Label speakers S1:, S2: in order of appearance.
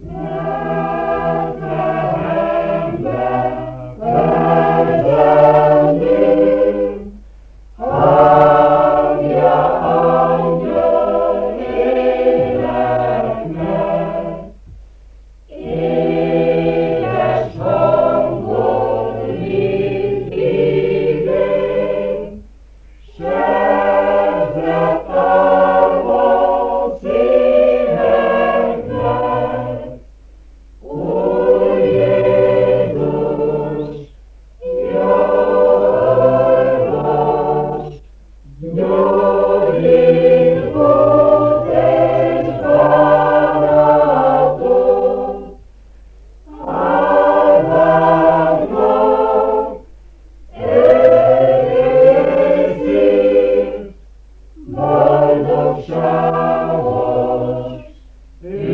S1: showers, the shade.